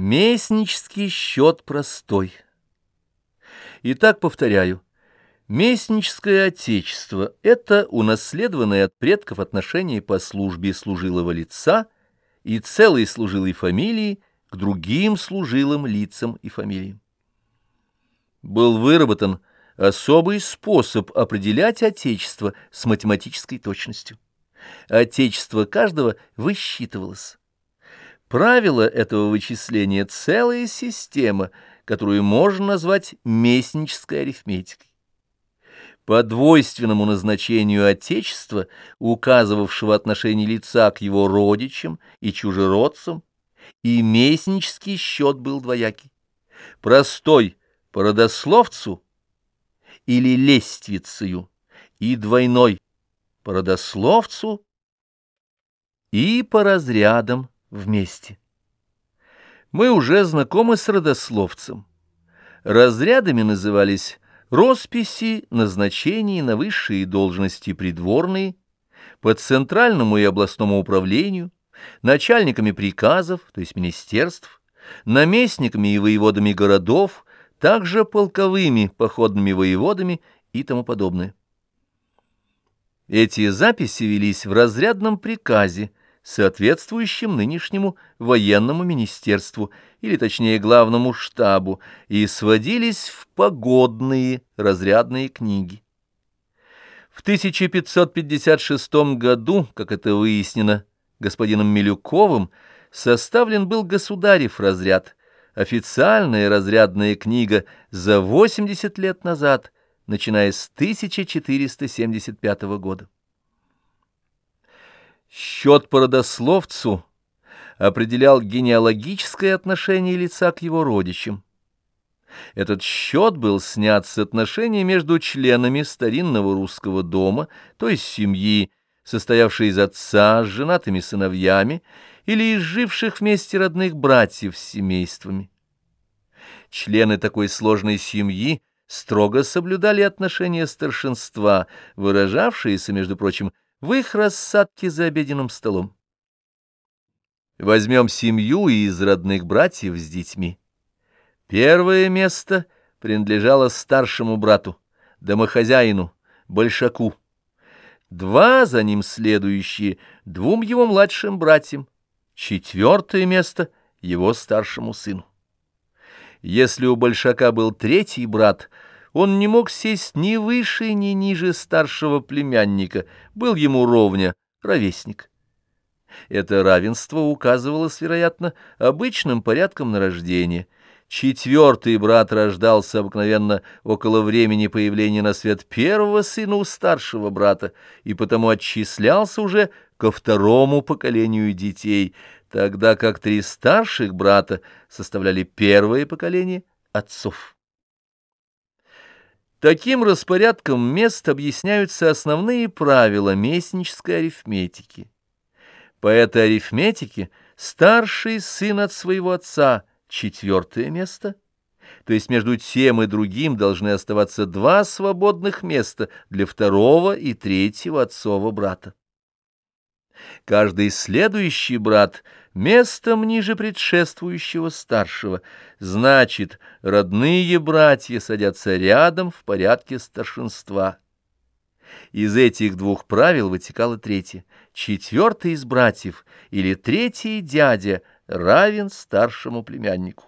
Местнический счет простой. Итак, повторяю. Местническое отечество — это унаследованное от предков отношение по службе служилого лица и целой служилой фамилии к другим служилым лицам и фамилиям. Был выработан особый способ определять отечество с математической точностью. Отечество каждого высчитывалось. Правило этого вычисления — целая система, которую можно назвать местнической арифметикой. По двойственному назначению Отечества, указывавшего отношение лица к его родичам и чужеродцам, и местнический счет был двоякий. Простой по родословцу или лествицею, и двойной по родословцу и по разрядам вместе. Мы уже знакомы с родословцем. Разрядами назывались росписи назначений на высшие должности придворные, по центральному и областному управлению, начальниками приказов, то есть министерств, наместниками и воеводами городов, также полковыми походными воеводами и тому подобное. Эти записи велись в разрядном приказе, соответствующим нынешнему военному министерству, или точнее главному штабу, и сводились в погодные разрядные книги. В 1556 году, как это выяснено господином Милюковым, составлен был государев разряд, официальная разрядная книга за 80 лет назад, начиная с 1475 года. Счет по родословцу определял генеалогическое отношение лица к его родичам. Этот счет был снят с отношений между членами старинного русского дома, то есть семьи, состоявшей из отца с женатыми сыновьями или из живших вместе родных братьев с семействами. Члены такой сложной семьи строго соблюдали отношения старшинства, выражавшиеся, между прочим, в их рассадке за обеденным столом. Возьмем семью из родных братьев с детьми. Первое место принадлежало старшему брату, домохозяину, большаку. Два за ним следующие — двум его младшим братьям. Четвертое место — его старшему сыну. Если у большака был третий брат — он не мог сесть ни выше, ни ниже старшего племянника, был ему ровня, ровесник. Это равенство указывалось, вероятно, обычным порядком на рождение. Четвертый брат рождался обыкновенно около времени появления на свет первого сына у старшего брата и потому отчислялся уже ко второму поколению детей, тогда как три старших брата составляли первое поколение отцов. Таким распорядком мест объясняются основные правила местнической арифметики. По этой арифметике старший сын от своего отца – четвертое место, то есть между тем и другим должны оставаться два свободных места для второго и третьего отцова брата. Каждый следующий брат местом ниже предшествующего старшего, значит, родные братья садятся рядом в порядке старшинства. Из этих двух правил вытекало третье. Четвертый из братьев или третий дядя равен старшему племяннику.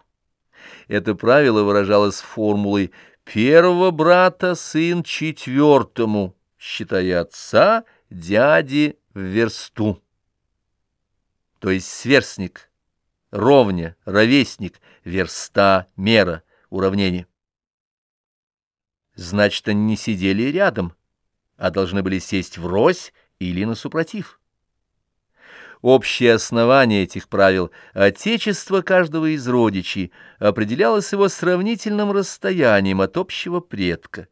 Это правило выражалось формулой «первого брата сын четвертому», считая отца, дяди в версту то есть сверстник, ровня, ровесник, верста, мера, уравнение. Значит, они не сидели рядом, а должны были сесть врозь или на супротив. Общее основание этих правил, отечество каждого из родичей, определялось его сравнительным расстоянием от общего предка.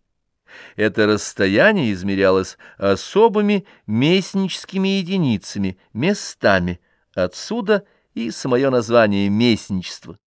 Это расстояние измерялось особыми местническими единицами, местами – Отсюда и самое название местничества.